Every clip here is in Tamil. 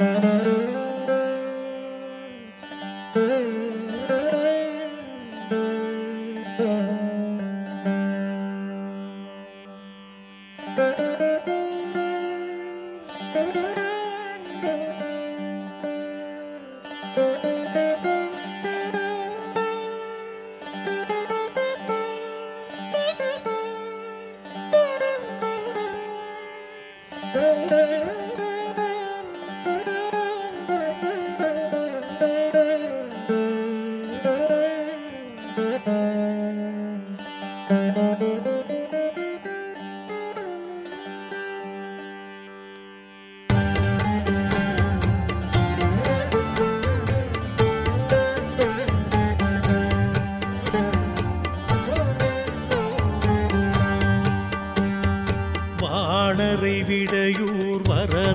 வாணரை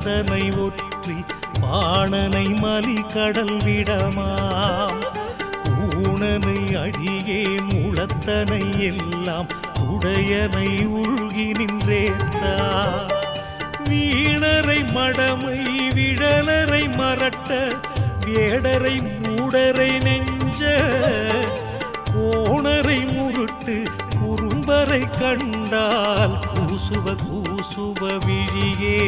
வரதனை ஒற்றி பாணனை மலி கடல் விடமாம் ஊனனை அடியே முளத்தனை எல்லாம் உடையனை உள்கி நின்றேத்தா? வீணரை மடமை விழலரை மரட்ட வேடரை மூடரை நெஞ்ச? கோணரை முருட்டு குறும்பரை கண்டால் கூசுவ கூசுவ விழியே?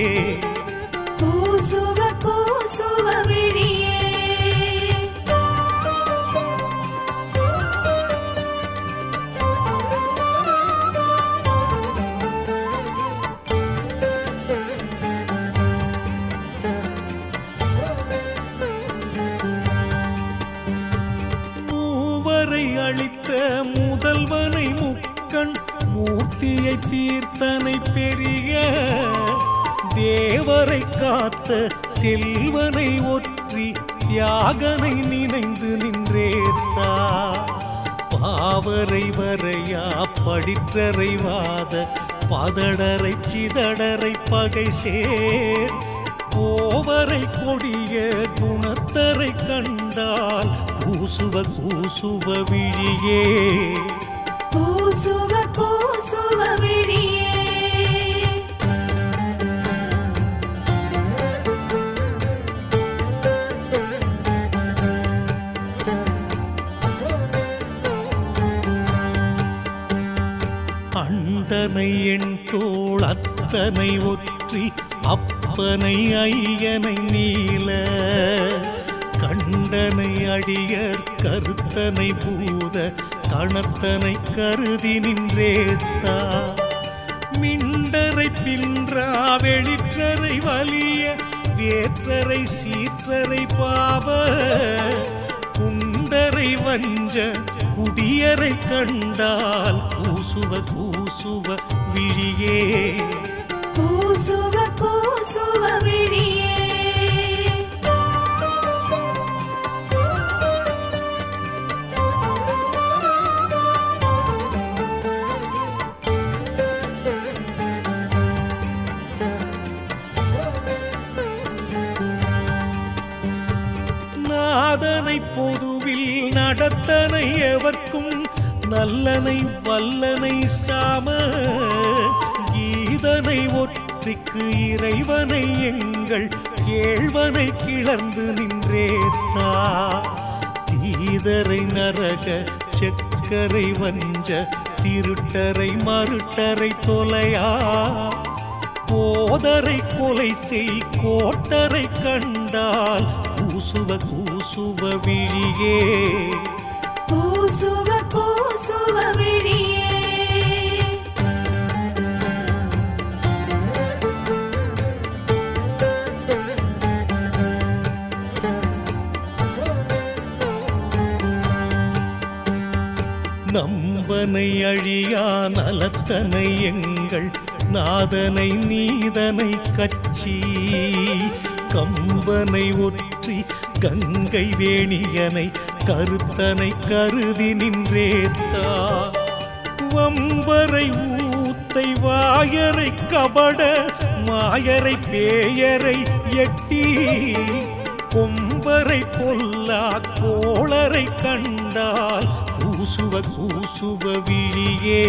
அளித்த முதல்வனை முக்கண் மூர்த்தியை தீர்த்தனை பெரிய தேவரை காத்த செல்வனை ஒற்றி தியாகனை நினைந்து நின்றேத்தா. பாவரை வரையா படிற்றறைவாத பதடரை சிதடரை பகை சேர். கோவரை கொடிய குணத்தரை கண்டால் கூசுவ கூசுவ விழியே. கூசுவ கூசுவ அந்தனை என் தோள் அத்தனை ஒற்றி அப்பனை ஐயனை நீல. கண்டனை அடியர் கருத்தனை பூத கணத்தனை கருதி நின்றேத்தா மிண்டரை பின்றா வெளிற்றரை வலிய வேற்றரை சீற்றரை பாவ குண்டரை வஞ்ச குடியரை கண்டால் கூசுவ கூசுவ விழியே. கூசுவ கூசுவ விழியே. நாதனை பொதுவில் நடத்தனை எவர்க்கும் நல்லனை வல்லனை சாம கீதனை ஒற்றிக்கு இறைவனை எங்கள் கேழ்வனை கிளர்ந்து நின்றேத்தா தீதரை நரக செக்கரை வஞ்ச திருட்டரை மருட்டரை தொலையா. கோதரை கொலை செய் கோட்டரை கண்டால் கூசுவ கூசுவ விழியே. கூசுவ நம்பனை அழியா நலத்தனை எங்கள் நாதனை நீதனை கச்சி. கம்பனை ஒற்றி கங்கை வேணியனை கருத்தனை கருதி நின்றேத்தா. வம்பரை ஊத்தை வாயரை கபட மாயரை பேயரை எட்டி. கொம்பரை பொல்லா கோளரை கண்டால் பூசுவ பூசுவ விழியே.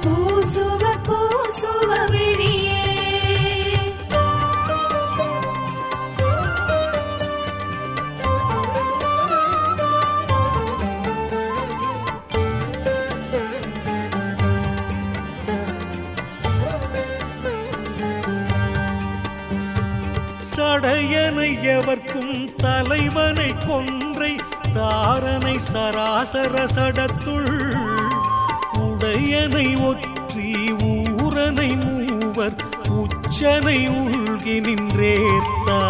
பூசுவ பூசுவ விழியே. சடையனை எவர்க்கும் தலைவனை கொன்றை தாரனை சராசர சடத்துள் உடையனை ஒற்றி ஊரனை மூவர் உச்சனை உள்கி நின்றேத்தா.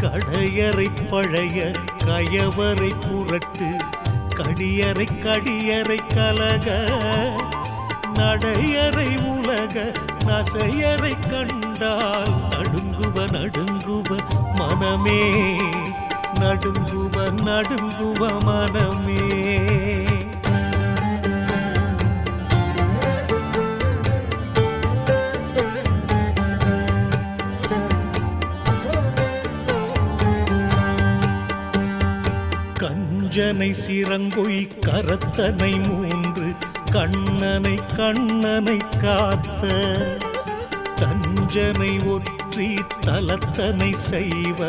கடையறை பழைய கயவரை புரட்டு கடியறை கடியறை கலக. நடையறை உலக நசையறை கண்டால் நடுங்குவ நடுங்குவ மனமே நடுங்குவ நடுங்குவ மனமே. கஞ்சனை சிறங்கொய் கரத்தனை மூன்று கண்ணனை கண்ணனை காத்த. தஞ்சனை ஒற்றி தலத்தனை செய்வ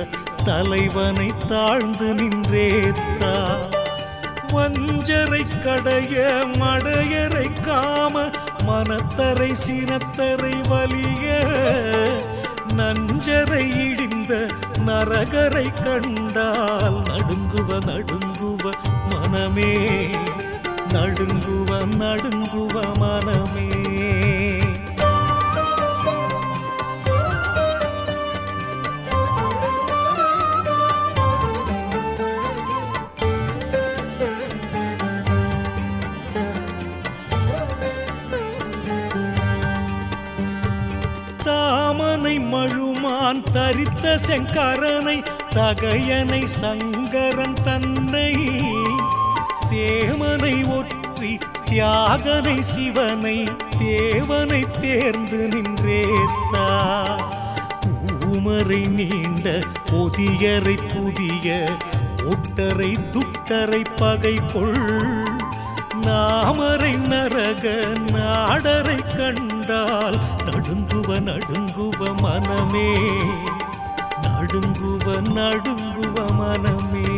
தலைவனை தாழ்ந்து நின்றேத்தா. வஞ்சரை கடைய மடையரை காம மனத்தரை சினத்தரை வலிய. நஞ்சரை இடிந்த நரகரை கண்டால் நடுங்குவ நடுங்குவ மனமே. நடுங்குவ நடுங்குவ மனமே. தரித்த செங்கரனை தகையனை சங்கரன் தன்னை சேமனை ஒற்றி தியாகனை சிவனை தேவனை தேர்ந்து நின்றேத்தா. ஊமரை நீண்ட பொதியரை புதிய ஒட்டரை துட்டரை பகை கொள் நாமரை நரக நாடரை கண்டால் நடுங்குவ நடுங்குவ மனமே நடுங்குவ நடுங்குவ மனமே.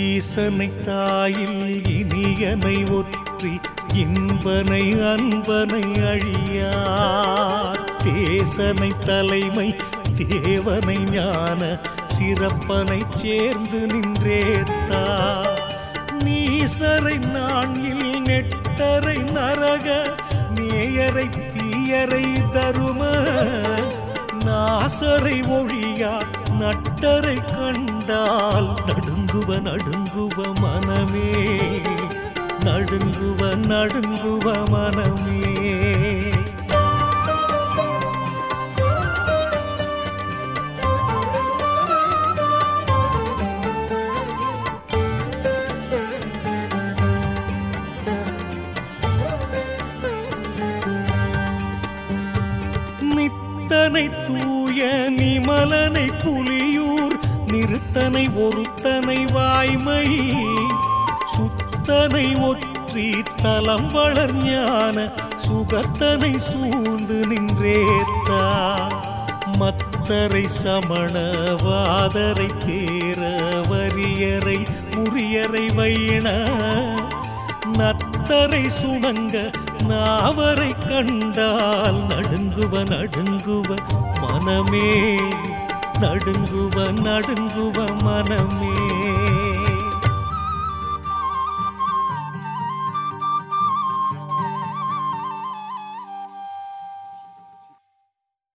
ஈசனை தாயில் இனியனை ஒற்றி இன்பனை அன்பனை அழியா தேசனை தலைமை தேவனை ஞான சிறப்பனை சேர்ந்து நின்றேத்தா நீசரை நாணில் நெட்டரை நரக நேயரை தீயரை தரும. நாசரை ஒழியா நட்டரை கண்டால் நடுங்குவ நடுங்குவ மனமே. நடுங்குவ நடுங்குவ மனமே. நித்தனை தூய நிமலனை புலியூர் நிறுத்தனை ஒருத்தனை வாய்மை சுத்தனை ஒற்றி தலம் வளர் ஞான சுகத்தனை சூழ்ந்து நின்றேத்தா. மத்தரை சமணவாதரை தேர வரியரை முறியரை வைண நத்தரை சுணங்க நாவரை கண்டால் நடுங்குவ நடுங்குவ மனமே. நடுங்குவ நடுங்குவ மனமே.